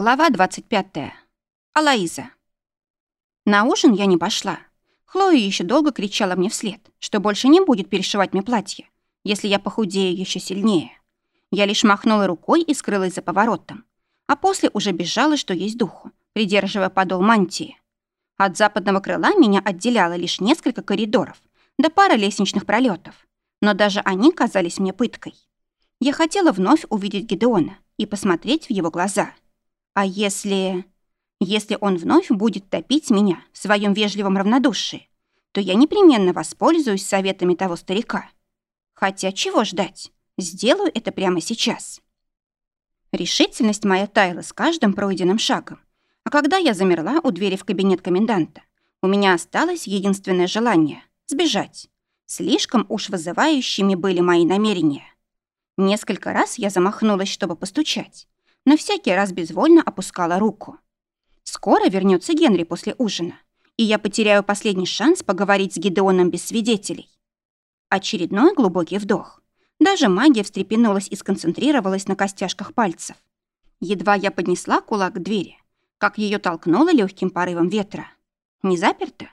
Глава 25. Алаиза. На ужин я не пошла. Хлоя еще долго кричала мне вслед, что больше не будет перешивать мне платье, если я похудею еще сильнее. Я лишь махнула рукой и скрылась за поворотом, а после уже бежала, что есть духу, придерживая подол мантии. От западного крыла меня отделяло лишь несколько коридоров да пара лестничных пролетов, но даже они казались мне пыткой. Я хотела вновь увидеть Гидеона и посмотреть в его глаза — а если... Если он вновь будет топить меня в своем вежливом равнодушии, то я непременно воспользуюсь советами того старика. Хотя чего ждать? Сделаю это прямо сейчас. Решительность моя таяла с каждым пройденным шагом. А когда я замерла у двери в кабинет коменданта, у меня осталось единственное желание — сбежать. Слишком уж вызывающими были мои намерения. Несколько раз я замахнулась, чтобы постучать, но всякий раз безвольно опускала руку. Скоро вернется Генри после ужина, и я потеряю последний шанс поговорить с Гидеоном без свидетелей. Очередной глубокий вдох. Даже магия встрепенулась и сконцентрировалась на костяшках пальцев. Едва я поднесла кулак к двери, как ее толкнуло легким порывом ветра. Не заперто?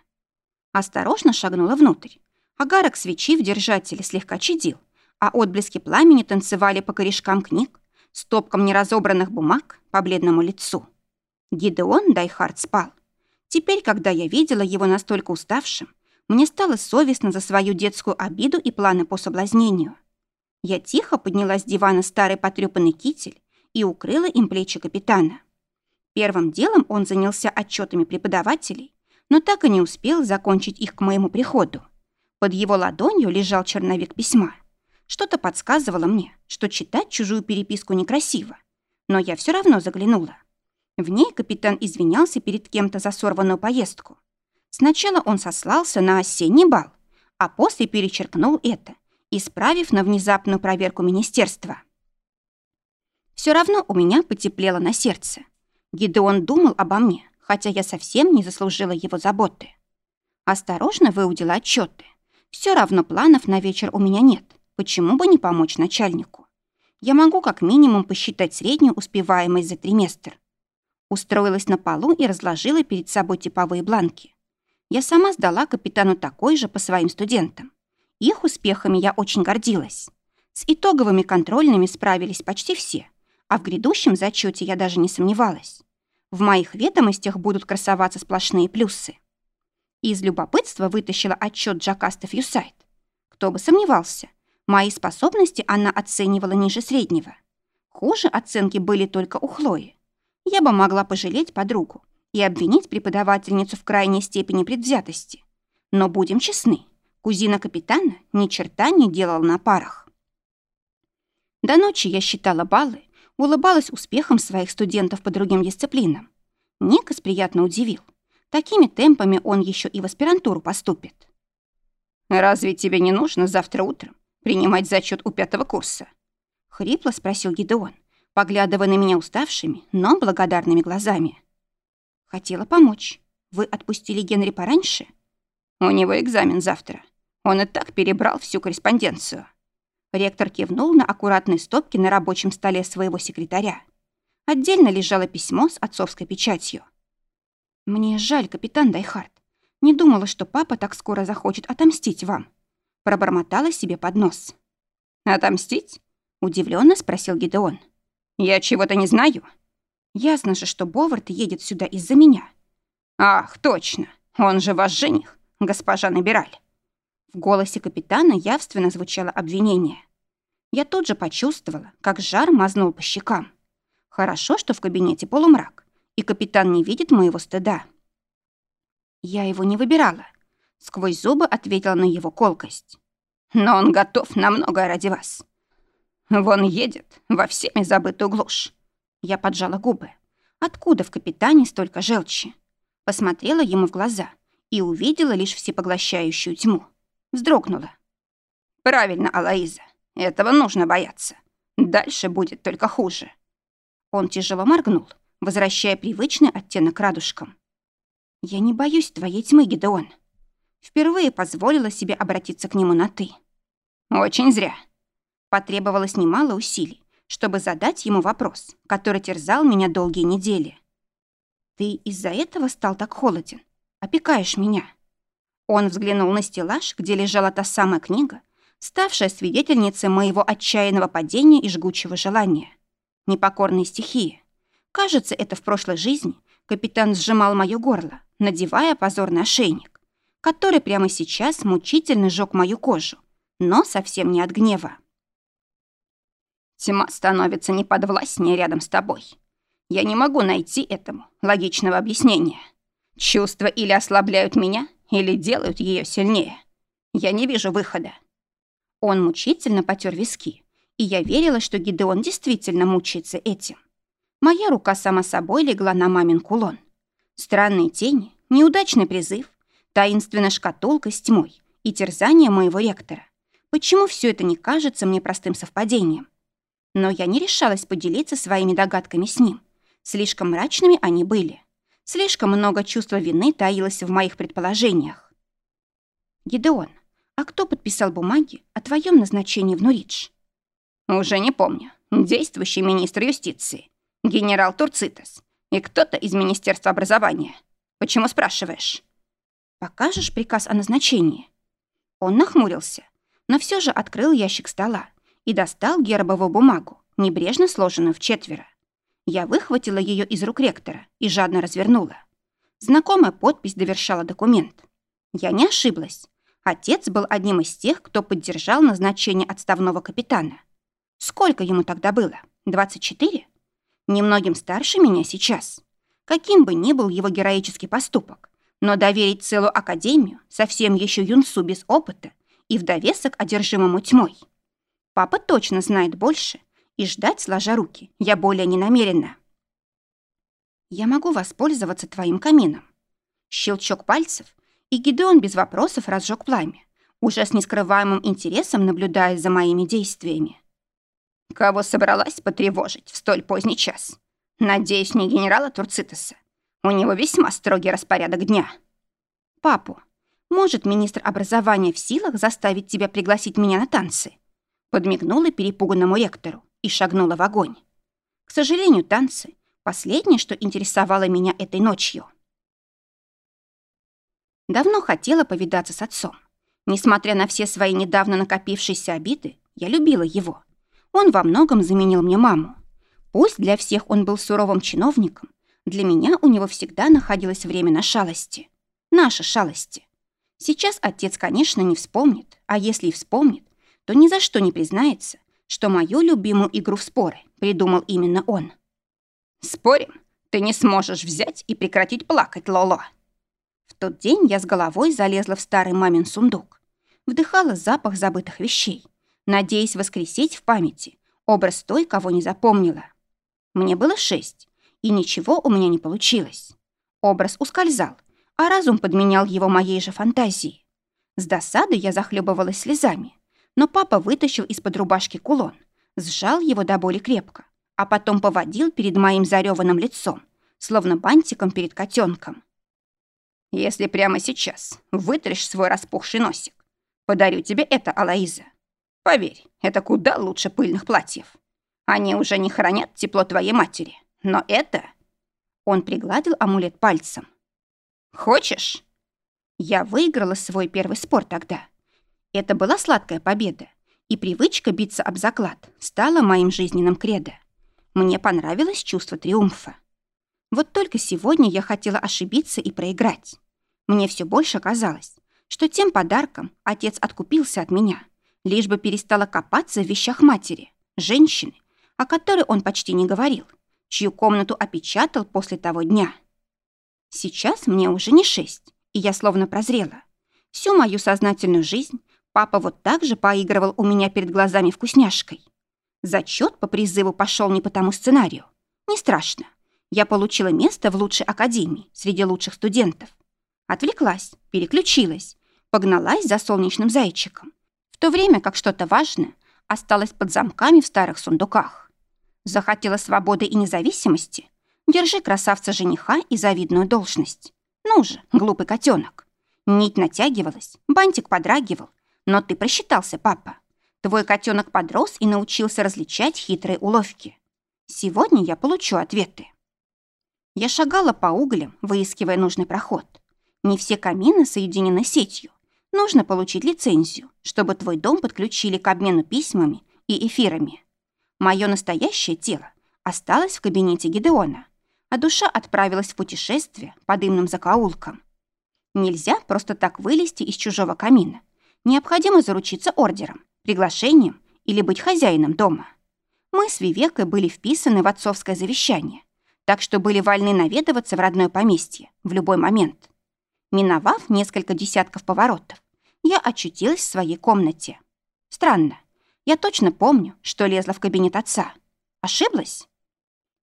Осторожно шагнула внутрь. Огарок свечи в держателе слегка чадил, а отблески пламени танцевали по корешкам книг, стопкам неразобранных бумаг по бледному лицу. Гидеон Дайхард спал. Теперь, когда я видела его настолько уставшим, мне стало совестно за свою детскую обиду и планы по соблазнению. Я тихо подняла с дивана старый потрёпанный китель и укрыла им плечи капитана. Первым делом он занялся отчетами преподавателей, но так и не успел закончить их к моему приходу. Под его ладонью лежал черновик письма. Что-то подсказывало мне, что читать чужую переписку некрасиво. Но я все равно заглянула. В ней капитан извинялся перед кем-то за сорванную поездку. Сначала он сослался на осенний бал, а после перечеркнул это, исправив на внезапную проверку министерства. Все равно у меня потеплело на сердце. Гидеон думал обо мне, хотя я совсем не заслужила его заботы. Осторожно выудила отчеты. Все равно планов на вечер у меня нет. Почему бы не помочь начальнику? Я могу как минимум посчитать среднюю успеваемость за триместр. Устроилась на полу и разложила перед собой типовые бланки. Я сама сдала капитану такой же по своим студентам. Их успехами я очень гордилась. С итоговыми контрольными справились почти все, а в грядущем зачете я даже не сомневалась. В моих ведомостях будут красоваться сплошные плюсы. Из любопытства вытащила отчет Джакаста Фьюсайт. Кто бы сомневался, Мои способности она оценивала ниже среднего. Хуже оценки были только у Хлои. Я бы могла пожалеть подругу и обвинить преподавательницу в крайней степени предвзятости. Но будем честны, кузина капитана ни черта не делала на парах. До ночи я считала баллы, улыбалась успехом своих студентов по другим дисциплинам. Никас приятно удивил. Такими темпами он еще и в аспирантуру поступит. «Разве тебе не нужно завтра утром принимать зачет у пятого курса?» — хрипло спросил Гидеон, поглядывая на меня уставшими, но благодарными глазами. «Хотела помочь. Вы отпустили Генри пораньше?» «У него экзамен завтра. Он и так перебрал всю корреспонденцию». Ректор кивнул на аккуратные стопки на рабочем столе своего секретаря. Отдельно лежало письмо с отцовской печатью. «Мне жаль, капитан Дайхард. Не думала, что папа так скоро захочет отомстить вам. Пробормотала себе под нос. «Отомстить?» — удивленно спросил Гидеон. «Я чего-то не знаю». «Ясно же, что Бовард едет сюда из-за меня». «Ах, точно! Он же ваш жених, госпожа Набираль». В голосе капитана явственно звучало обвинение. Я тут же почувствовала, как жар мазнул по щекам. Хорошо, что в кабинете полумрак, и капитан не видит моего стыда. Я его не выбирала. Сквозь зубы ответила на его колкость. «Но он готов на многое ради вас. Вон едет во всеми забытую глушь». Я поджала губы. Откуда в капитане столько желчи? Посмотрела ему в глаза и увидела лишь всепоглощающую тьму. Вздрогнула. «Правильно, Алаиза. Этого нужно бояться. Дальше будет только хуже». Он тяжело моргнул, возвращая привычный оттенок радужкам. «Я не боюсь твоей тьмы, Гидеон», Впервые позволила себе обратиться к нему на «ты». «Очень зря». Потребовалось немало усилий, чтобы задать ему вопрос, который терзал меня долгие недели. «Ты из-за этого стал так холоден? Опекаешь меня?» Он взглянул на стеллаж, где лежала та самая книга, ставшая свидетельницей моего отчаянного падения и жгучего желания. Непокорные стихии. Кажется, это в прошлой жизни капитан сжимал мое горло, надевая позорный ошейник, который прямо сейчас мучительно жёг мою кожу, но совсем не от гнева. Тьма становится неподвластнее рядом с тобой. Я не могу найти этому логичного объяснения. Чувства или ослабляют меня, или делают ее сильнее. Я не вижу выхода. Он мучительно потер виски, и я верила, что Гидеон действительно мучается этим. Моя рука сама собой легла на мамин кулон. Странные тени, неудачный призыв, таинственная шкатулка с тьмой и терзание моего ректора. Почему все это не кажется мне простым совпадением? Но я не решалась поделиться своими догадками с ним. Слишком мрачными они были. Слишком много чувства вины таилось в моих предположениях. «Гидеон, а кто подписал бумаги о твоем назначении в Нуридж?» «Уже не помню. Действующий министр юстиции, генерал Турцитас и кто-то из Министерства образования. Почему спрашиваешь?» «Покажешь приказ о назначении?» Он нахмурился, но все же открыл ящик стола и достал гербовую бумагу, небрежно сложенную в четверо. Я выхватила ее из рук ректора и жадно развернула. Знакомая подпись довершала документ. Я не ошиблась. Отец был одним из тех, кто поддержал назначение отставного капитана. Сколько ему тогда было? 24? Немногим старше меня сейчас. Каким бы ни был его героический поступок, но доверить целую академию совсем еще юнцу без опыта и в довесок одержимому тьмой. Папа точно знает больше, и ждать, сложа руки, я более не намерена. Я могу воспользоваться твоим камином. Щелчок пальцев, и Гидеон без вопросов разжег пламя, уже с нескрываемым интересом наблюдая за моими действиями. Кого собралась потревожить в столь поздний час? Надеюсь, не генерала Турцитоса. У него весьма строгий распорядок дня. Папу, может, министр образования в силах заставить тебя пригласить меня на танцы? Подмигнула перепуганному ректору и шагнула в огонь. К сожалению, танцы — последнее, что интересовало меня этой ночью. Давно хотела повидаться с отцом. Несмотря на все свои недавно накопившиеся обиды, я любила его. Он во многом заменил мне маму. Пусть для всех он был суровым чиновником, для меня у него всегда находилось время на шалости. Наши шалости. Сейчас отец, конечно, не вспомнит, а если и вспомнит, то ни за что не признается, что мою любимую игру в споры придумал именно он. «Спорим, ты не сможешь взять и прекратить плакать, Лоло!» В тот день я с головой залезла в старый мамин сундук, вдыхала запах забытых вещей, надеясь воскресить в памяти образ той, кого не запомнила. Мне было шесть, и ничего у меня не получилось. Образ ускользал, а разум подменял его моей же фантазии. С досады я захлебывалась слезами, но папа вытащил из-под рубашки кулон, сжал его до боли крепко, а потом поводил перед моим зареванным лицом, словно бантиком перед котенком. «Если прямо сейчас вытрешь свой распухший носик, подарю тебе это, Алаиза. Поверь, это куда лучше пыльных платьев. Они уже не хранят тепло твоей матери, но это...» Он пригладил амулет пальцем. «Хочешь?» Я выиграла свой первый спор тогда — это была сладкая победа, и привычка биться об заклад стала моим жизненным кредо. Мне понравилось чувство триумфа. Вот только сегодня я хотела ошибиться и проиграть. Мне все больше казалось, что тем подарком отец откупился от меня, лишь бы перестала копаться в вещах матери, женщины, о которой он почти не говорил, чью комнату опечатал после того дня. Сейчас мне уже не шесть, и я словно прозрела. Всю мою сознательную жизнь Папа вот так же поигрывал у меня перед глазами вкусняшкой. Зачет по призыву пошел не по тому сценарию. Не страшно. Я получила место в лучшей академии среди лучших студентов. Отвлеклась, переключилась, погналась за солнечным зайчиком, в то время как что-то важное осталось под замками в старых сундуках. Захотела свободы и независимости? Держи красавца-жениха и завидную должность. Ну же, глупый котенок. Нить натягивалась, бантик подрагивал, но ты просчитался, папа. Твой котенок подрос и научился различать хитрые уловки. Сегодня я получу ответы. Я шагала по углям, выискивая нужный проход. Не все камины соединены сетью. Нужно получить лицензию, чтобы твой дом подключили к обмену письмами и эфирами. Мое настоящее тело осталось в кабинете Гидеона, а душа отправилась в путешествие по дымным закоулкам. Нельзя просто так вылезти из чужого камина. Необходимо заручиться ордером, приглашением или быть хозяином дома. Мы с Вивекой были вписаны в отцовское завещание, так что были вольны наведываться в родное поместье в любой момент. Миновав несколько десятков поворотов, я очутилась в своей комнате. Странно. Я точно помню, что лезла в кабинет отца. Ошиблась?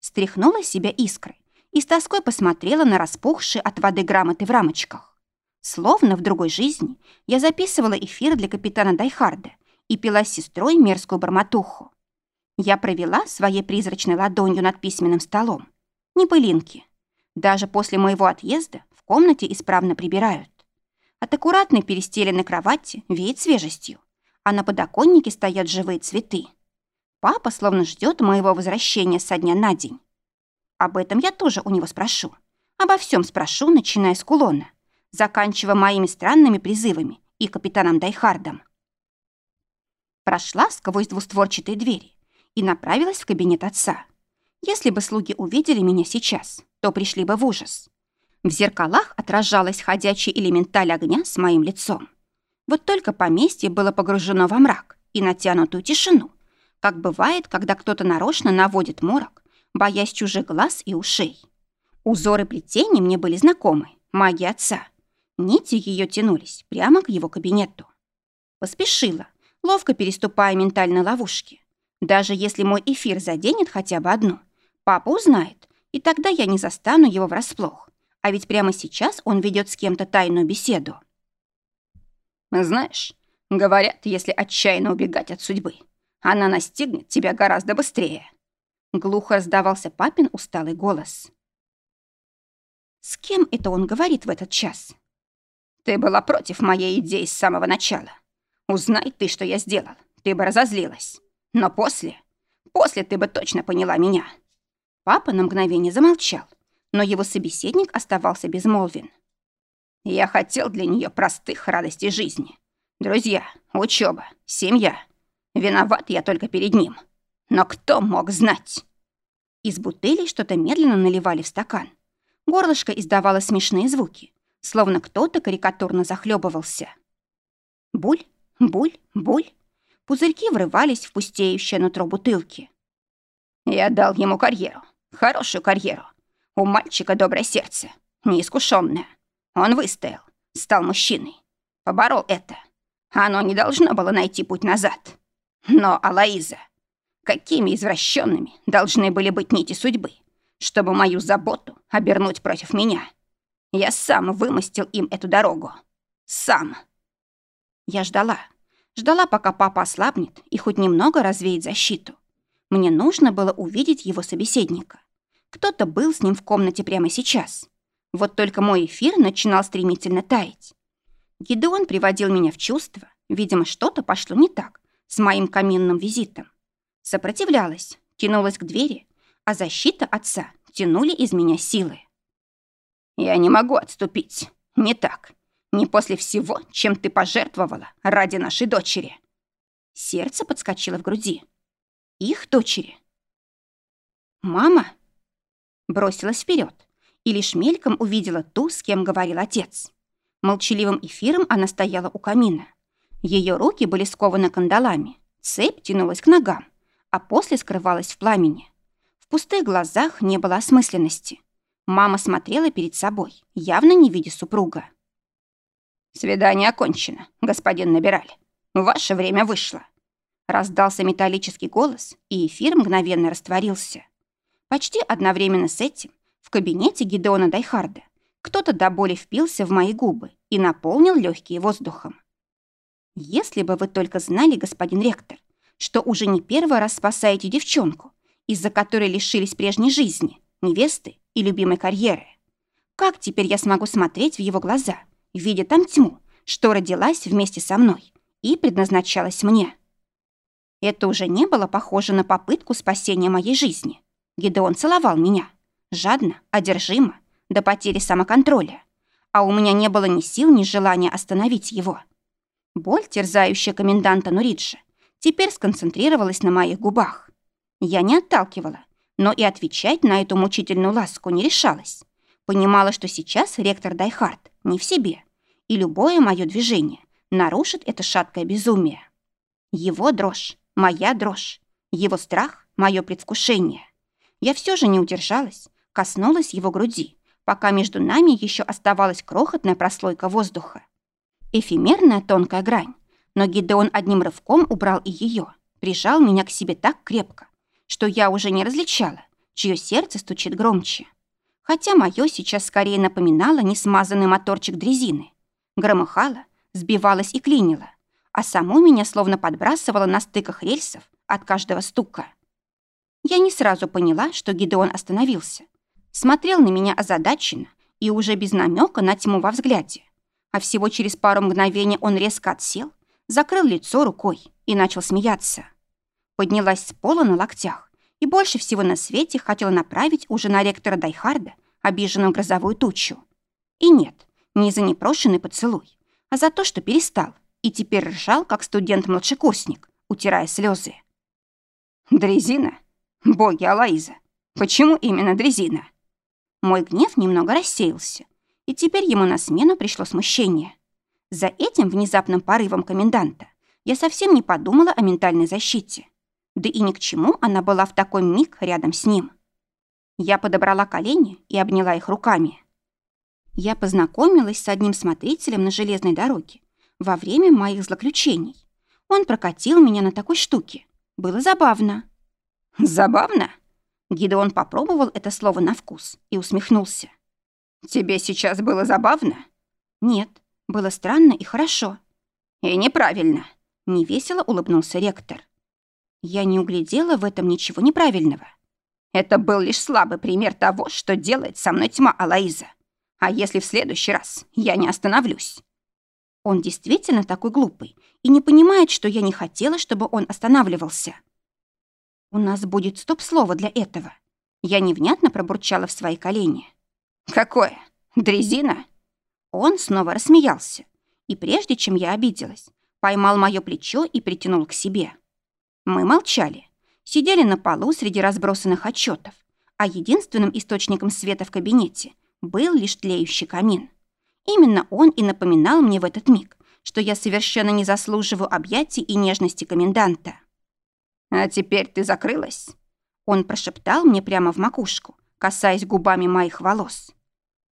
Стряхнула с себя искры и с тоской посмотрела на распухшие от воды грамоты в рамочках. Словно в другой жизни я записывала эфир для капитана Дайхарда и пила с сестрой мерзкую бормотуху. Я провела своей призрачной ладонью над письменным столом. Ни пылинки. Даже после моего отъезда в комнате исправно прибирают. От аккуратной перестеленной кровати веет свежестью, а на подоконнике стоят живые цветы. Папа словно ждет моего возвращения со дня на день. Об этом я тоже у него спрошу. Обо всем спрошу, начиная с кулона, заканчивая моими странными призывами и капитаном Дайхардом. Прошла сквозь двустворчатые двери и направилась в кабинет отца. Если бы слуги увидели меня сейчас, то пришли бы в ужас. В зеркалах отражалась ходячий элементаль огня с моим лицом. Вот только поместье было погружено во мрак и натянутую тишину, как бывает, когда кто-то нарочно наводит морок, боясь чужих глаз и ушей. Узоры плетений мне были знакомы, магия отца. Нити ее тянулись прямо к его кабинету. Поспешила, ловко переступая ментальные ловушки. Даже если мой эфир заденет хотя бы одну, папа узнает, и тогда я не застану его врасплох. А ведь прямо сейчас он ведет с кем-то тайную беседу. Знаешь, говорят, если отчаянно убегать от судьбы, она настигнет тебя гораздо быстрее. Глухо раздавался папин усталый голос. С кем это он говорит в этот час? Ты была против моей идеи с самого начала. Узнай ты, что я сделал, ты бы разозлилась. Но после, после ты бы точно поняла меня. Папа на мгновение замолчал, но его собеседник оставался безмолвен. Я хотел для нее простых радостей жизни. Друзья, учеба, семья. Виноват я только перед ним. Но кто мог знать? Из бутыли что-то медленно наливали в стакан. Горлышко издавало смешные звуки, словно кто-то карикатурно захлебывался. Буль, буль, буль. Пузырьки врывались в пустеющее нутро бутылки. Я дал ему карьеру, хорошую карьеру. У мальчика доброе сердце, неискушенное. Он выстоял, стал мужчиной, поборол это. Оно не должно было найти путь назад. Но, Алаиза, какими извращенными должны были быть нити судьбы, чтобы мою заботу обернуть против меня? Я сам вымостил им эту дорогу. Сам. Я ждала. Ждала, пока папа ослабнет и хоть немного развеет защиту. Мне нужно было увидеть его собеседника. Кто-то был с ним в комнате прямо сейчас. Вот только мой эфир начинал стремительно таять. Гидеон приводил меня в чувство. Видимо, что-то пошло не так с моим каминным визитом. Сопротивлялась, тянулась к двери, а защита отца тянули из меня силы. «Я не могу отступить. Не так. Не после всего, чем ты пожертвовала ради нашей дочери». Сердце подскочило в груди. Их дочери. «Мама?» бросилась вперед и лишь мельком увидела ту, с кем говорил отец. Молчаливым эфиром она стояла у камина. Ее руки были скованы кандалами, цепь тянулась к ногам, а после скрывалась в пламени. В пустых глазах не было осмысленности. Мама смотрела перед собой, явно не видя супруга. «Свидание окончено, господин Набираль. Ваше время вышло». Раздался металлический голос, и эфир мгновенно растворился. Почти одновременно с этим в кабинете Гидеона Дайхарда кто-то до боли впился в мои губы и наполнил легкие воздухом. Если бы вы только знали, господин ректор, что уже не первый раз спасаете девчонку, из-за которой лишились прежней жизни, невесты и любимой карьеры. Как теперь я смогу смотреть в его глаза, видя там тьму, что родилась вместе со мной и предназначалась мне? Это уже не было похоже на попытку спасения моей жизни. Гидеон целовал меня. Жадно, одержимо, до потери самоконтроля. А у меня не было ни сил, ни желания остановить его. Боль, терзающая коменданта Нуриджа, теперь сконцентрировалась на моих губах. Я не отталкивала, но и отвечать на эту мучительную ласку не решалась. Понимала, что сейчас ректор Дайхард не в себе, и любое мое движение нарушит это шаткое безумие. Его дрожь, моя дрожь, его страх, мое предвкушение. Я все же не удержалась, коснулась его груди, пока между нами еще оставалась крохотная прослойка воздуха. Эфемерная тонкая грань, но Гидеон одним рывком убрал и ее, прижал меня к себе так крепко, что я уже не различала, чье сердце стучит громче. Хотя мое сейчас скорее напоминало несмазанный моторчик дрезины. Громыхало, сбивалось и клинило, а саму меня словно подбрасывало на стыках рельсов от каждого стука. Я не сразу поняла, что Гидеон остановился. Смотрел на меня озадаченно и уже без намека на тьму во взгляде. А всего через пару мгновений он резко отсел, закрыл лицо рукой и начал смеяться. Поднялась с пола на локтях и больше всего на свете хотела направить уже на ректора Дайхарда обиженную грозовую тучу. И нет, не за непрошенный поцелуй, а за то, что перестал и теперь ржал, как студент-младшекурсник, утирая слезы. «Дрезина? Боги Алаиза! Почему именно дрезина?» Мой гнев немного рассеялся, и теперь ему на смену пришло смущение. За этим внезапным порывом коменданта я совсем не подумала о ментальной защите. Да и ни к чему она была в такой миг рядом с ним. Я подобрала колени и обняла их руками. Я познакомилась с одним смотрителем на железной дороге во время моих злоключений. Он прокатил меня на такой штуке. Было забавно. Забавно? Гидеон попробовал это слово на вкус и усмехнулся. Тебе сейчас было забавно? Нет, было странно и хорошо. И неправильно. Невесело улыбнулся ректор. Я не углядела в этом ничего неправильного. Это был лишь слабый пример того, что делает со мной тьма Алаиза. А если в следующий раз я не остановлюсь? Он действительно такой глупый и не понимает, что я не хотела, чтобы он останавливался. У нас будет стоп-слово для этого. Я невнятно пробурчала в свои колени. Какое? Дрезина? Он снова рассмеялся. И прежде чем я обиделась, поймал моё плечо и притянул к себе. Мы молчали, сидели на полу среди разбросанных отчетов, а единственным источником света в кабинете был лишь тлеющий камин. Именно он и напоминал мне в этот миг, что я совершенно не заслуживаю объятий и нежности коменданта. «А теперь ты закрылась?» Он прошептал мне прямо в макушку, касаясь губами моих волос.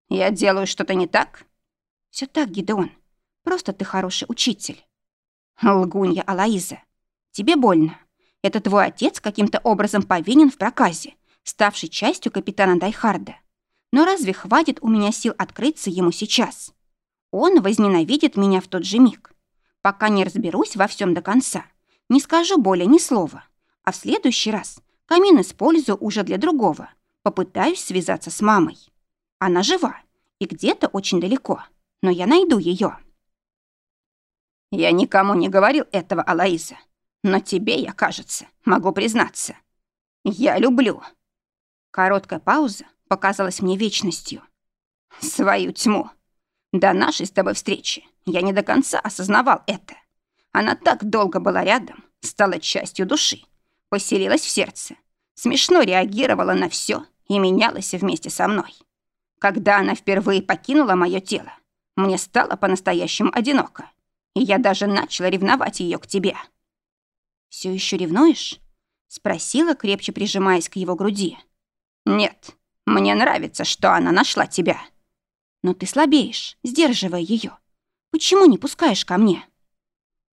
«Я делаю что-то не так?» Все так, Гидеон. Просто ты хороший учитель». «Лгунья Алаиза, тебе больно. Это твой отец каким-то образом повинен в проказе, ставший частью капитана Дайхарда. Но разве хватит у меня сил открыться ему сейчас? Он возненавидит меня в тот же миг. Пока не разберусь во всем до конца, не скажу более ни слова. А в следующий раз камин использую уже для другого. Попытаюсь связаться с мамой. Она жива и где-то очень далеко, но я найду ее. Я никому не говорил этого, Алаиза. Но тебе, я, кажется, могу признаться. Я люблю. Короткая пауза, показалась мне вечностью. Свою тьму. До нашей с тобой встречи я не до конца осознавал это. Она так долго была рядом, стала частью души, поселилась в сердце, смешно реагировала на все и менялась вместе со мной. Когда она впервые покинула мое тело, мне стало по-настоящему одиноко, и я даже начала ревновать ее к тебе. Все еще ревнуешь? Спросила, крепче прижимаясь к его груди. Нет, мне нравится, что она нашла тебя. Но ты слабеешь, сдерживая ее. Почему не пускаешь ко мне?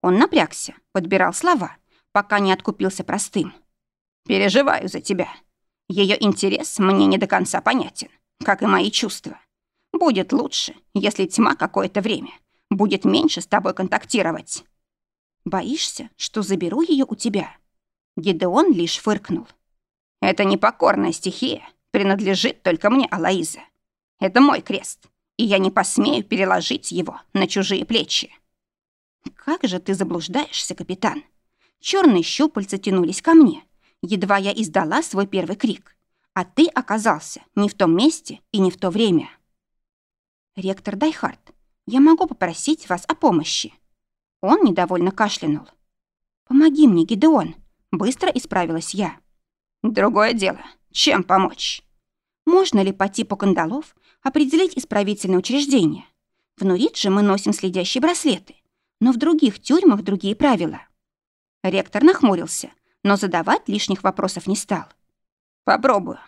Он напрягся, подбирал слова, пока не откупился простым. Переживаю за тебя. Ее интерес мне не до конца понятен, как и мои чувства. Будет лучше, если тьма какое-то время будет меньше с тобой контактировать. Боишься, что заберу ее у тебя? Гидеон лишь фыркнул. Это непокорная стихия, принадлежит только мне, Алаиза. Это мой крест, и я не посмею переложить его на чужие плечи. Как же ты заблуждаешься, капитан? Черные щупальца тянулись ко мне. Едва я издала свой первый крик. А ты оказался не в том месте и не в то время. Ректор Дайхард, я могу попросить вас о помощи. Он недовольно кашлянул. «Помоги мне, Гидеон!» Быстро исправилась я. «Другое дело. Чем помочь?» Можно ли по типу кандалов определить исправительное учреждение? В Нуридже мы носим следящие браслеты, но в других тюрьмах другие правила. Ректор нахмурился, но задавать лишних вопросов не стал. «Попробую.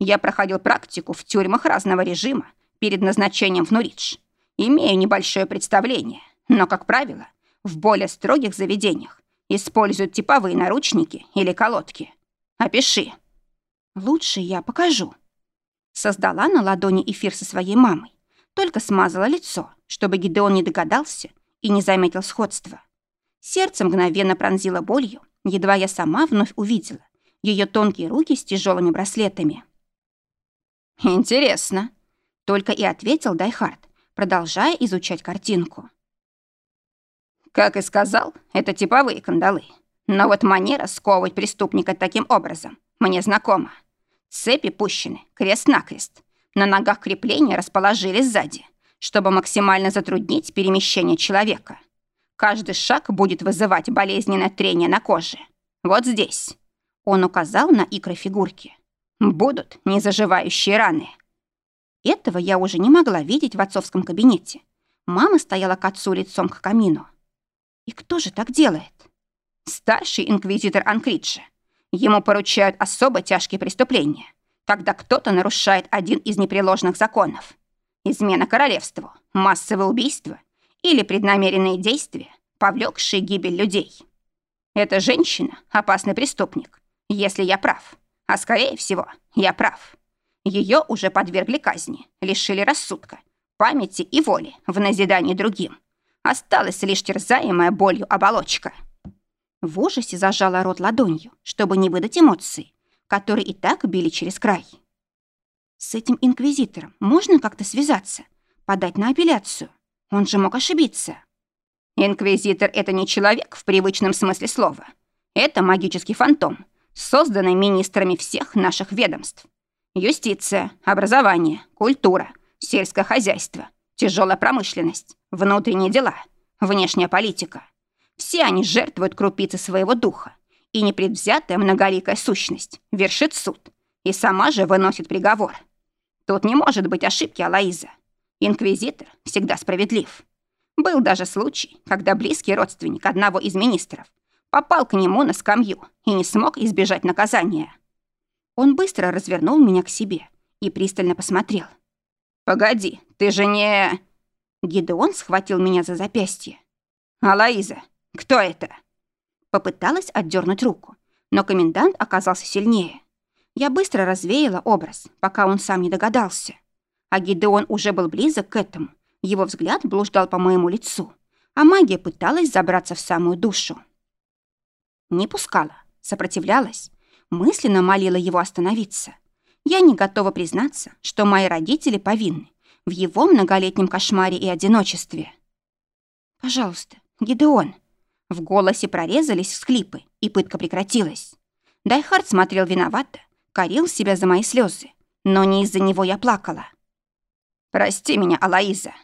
Я проходил практику в тюрьмах разного режима перед назначением в Нуридж. Имею небольшое представление, но, как правило, в более строгих заведениях используют типовые наручники или колодки. Опиши. Лучше я покажу. Создала на ладони эфир со своей мамой, только смазала лицо, чтобы Гидеон не догадался и не заметил сходства. Сердце мгновенно пронзило болью, едва я сама вновь увидела ее тонкие руки с тяжелыми браслетами. «Интересно», — только и ответил Дайхард, продолжая изучать картинку. Как и сказал, это типовые кандалы. Но вот манера сковывать преступника таким образом мне знакома. Цепи пущены крест-накрест. На ногах крепления расположили сзади, чтобы максимально затруднить перемещение человека. Каждый шаг будет вызывать болезненное трение на коже. Вот здесь. Он указал на икры фигурки. Будут незаживающие раны. Этого я уже не могла видеть в отцовском кабинете. Мама стояла к отцу лицом к камину. И кто же так делает? Старший инквизитор Анкриджа. Ему поручают особо тяжкие преступления, когда кто-то нарушает один из непреложных законов. Измена королевству, массовое убийство или преднамеренные действия, повлекшие гибель людей. Эта женщина — опасный преступник, если я прав. А скорее всего, я прав. Ее уже подвергли казни, лишили рассудка, памяти и воли в назидании другим. Осталась лишь терзаемая болью оболочка. В ужасе зажала рот ладонью, чтобы не выдать эмоций, которые и так били через край. С этим инквизитором можно как-то связаться, подать на апелляцию. Он же мог ошибиться. Инквизитор — это не человек в привычном смысле слова. Это магический фантом, созданный министрами всех наших ведомств. Юстиция, образование, культура, сельское хозяйство, тяжелая промышленность, внутренние дела, внешняя политика. Все они жертвуют крупицы своего духа, и непредвзятая многоликая сущность вершит суд и сама же выносит приговор. Тут не может быть ошибки Алаиза. Инквизитор всегда справедлив. Был даже случай, когда близкий родственник одного из министров попал к нему на скамью и не смог избежать наказания. Он быстро развернул меня к себе и пристально посмотрел. «Погоди, ты же не...» Гидеон схватил меня за запястье. «Алаиза, кто это?» Попыталась отдернуть руку, но комендант оказался сильнее. Я быстро развеяла образ, пока он сам не догадался. А Гидеон уже был близок к этому. Его взгляд блуждал по моему лицу, а магия пыталась забраться в самую душу. Не пускала, сопротивлялась, мысленно молила его остановиться. Я не готова признаться, что мои родители повинны в его многолетнем кошмаре и одиночестве. «Пожалуйста, Гидеон!» В голосе прорезались всхлипы, и пытка прекратилась. Дайхард смотрел виновато, корил себя за мои слезы, но не из-за него я плакала. «Прости меня, Алаиза!»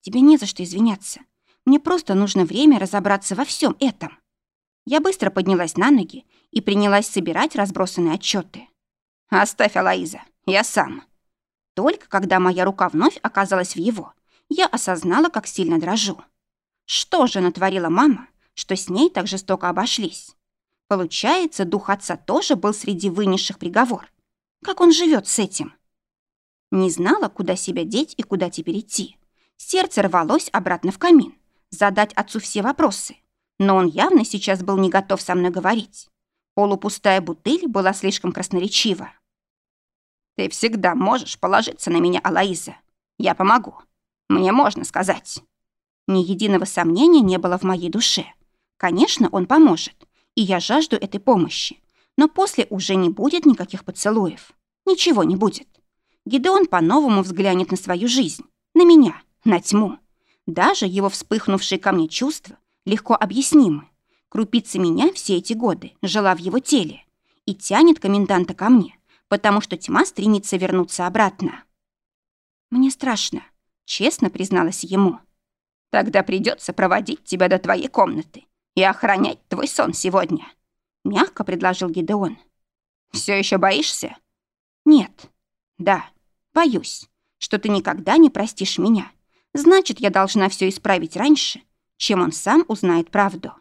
«Тебе не за что извиняться. Мне просто нужно время разобраться во всем этом». Я быстро поднялась на ноги и принялась собирать разбросанные отчеты. «Оставь, Алаиза, я сам». Только когда моя рука вновь оказалась в его, я осознала, как сильно дрожу. Что же натворила мама, что с ней так жестоко обошлись? Получается, дух отца тоже был среди вынесших приговор. Как он живет с этим? Не знала, куда себя деть и куда теперь идти. Сердце рвалось обратно в камин, задать отцу все вопросы. Но он явно сейчас был не готов со мной говорить. Полупустая бутыль была слишком красноречива. «Ты всегда можешь положиться на меня, Алаиза. Я помогу. Мне можно сказать». Ни единого сомнения не было в моей душе. Конечно, он поможет, и я жажду этой помощи. Но после уже не будет никаких поцелуев. Ничего не будет. Гидеон по-новому взглянет на свою жизнь, на меня, на тьму. Даже его вспыхнувшие ко мне чувства легко объяснимы. Крупица меня все эти годы жила в его теле и тянет коменданта ко мне, потому что тьма стремится вернуться обратно. Мне страшно, честно призналась ему. Тогда придется проводить тебя до твоей комнаты и охранять твой сон сегодня», — мягко предложил Гидеон. «Все еще боишься?» «Нет. Да, боюсь, что ты никогда не простишь меня. Значит, я должна все исправить раньше, чем он сам узнает правду».